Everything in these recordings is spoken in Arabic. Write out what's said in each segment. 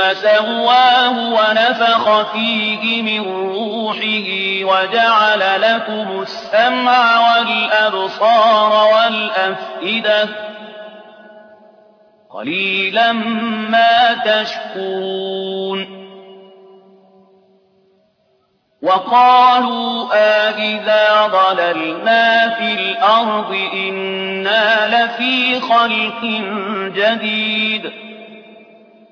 سواه ونفخ فيه من روحه وجعل لكم السمع والأبصار والأفئدة قليلا ما تشكرون وقالوا آئذا ضللنا في الأرض إنا لفي خلق جديد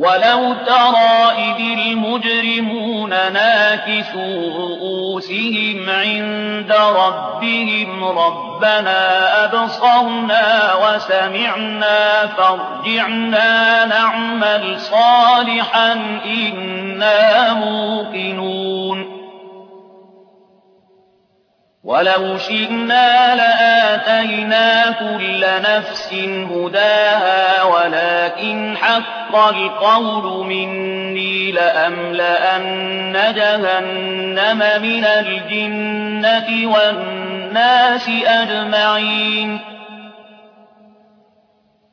ولو ترى إذ المجرمون ناكسوا رؤوسهم عند ربهم ربنا أبصرنا وسمعنا فارجعنا نعمل صالحا إنا موقنون ولو شئنا لاتينا كل نفس هداها ولكن حق القول مني لأملأن جهنم من الجنة والناس أجمعين.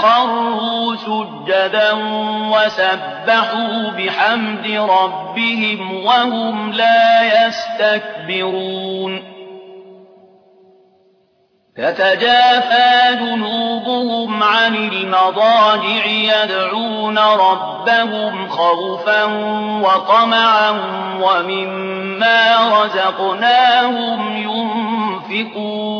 بها خروا سجدا وسبحوا بحمد ربهم وهم لا يستكبرون. تتجافى جنوبهم عن المضاجع يدعون ربهم خوفا وطمعا ومما رزقناهم ينفقون.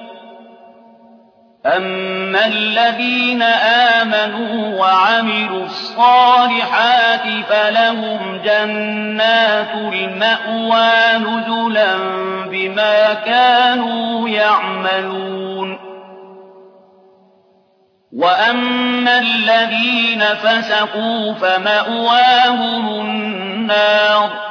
أَمَّا الَّذِينَ آمَنُوا وَعَمِلُوا الصَّالِحَاتِ فَلَهُمْ جَنَّاتُ الْمَأْوَىٰ نُزُلًا بِمَا كَانُوا يَعْمَلُونَ وَأَمَّا الَّذِينَ فَسَقُوا فَمَأْوَاهُمُ النَّارُ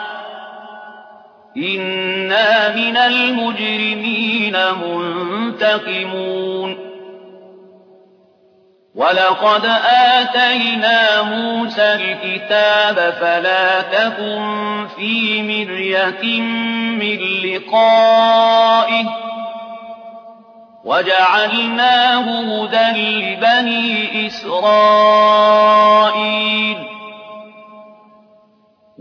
إِنَّا مِنَ الْمُجْرِمِينَ مُنتَقِمُونَ وَلَقَدْ آتَيْنَا مُوسَى الْكِتَابَ فَلَا تَكُن فِي مِرْيَةٍ مِّن لِّقَائِهِ وَجَعَلْنَاهُ هُدًى لِّبَنِي إِسْرَائِيلَ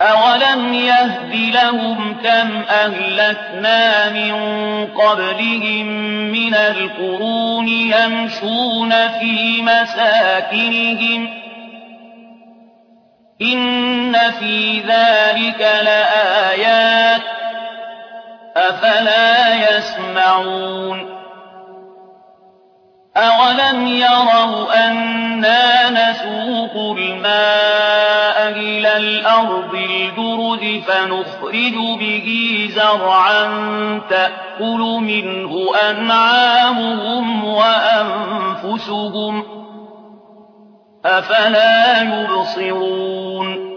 أَوَلَمْ يَهْدِ لَهُمْ كَمْ أَهْلَكْنَا مِن قَبْلِهِم مِّنَ الْقُرُونِ يَمْشُونَ فِي مَسَاكِنِهِمْ ۗ إِنَّ فِي ذَٰلِكَ لَآيَاتٍ ۖ أَفَلَا يَسْمَعُونَ أَوَلَمْ يَرَوْا أَنَّا نَسُوقُ الْمَاءَ الْأَرْضِ الْجُرُزِ فَنُخْرِجُ بِهِ زَرْعًا تَأْكُلُ مِنْهُ أَنْعَامُهُمْ وَأَنفُسُهُمْ ۖ أَفَلَا يُبْصِرُونَ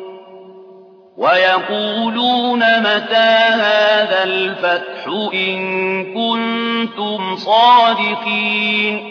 وَيَقُولُونَ مَتَىٰ هَٰذَا الْفَتْحُ إِن كُنتُمْ صَادِقِينَ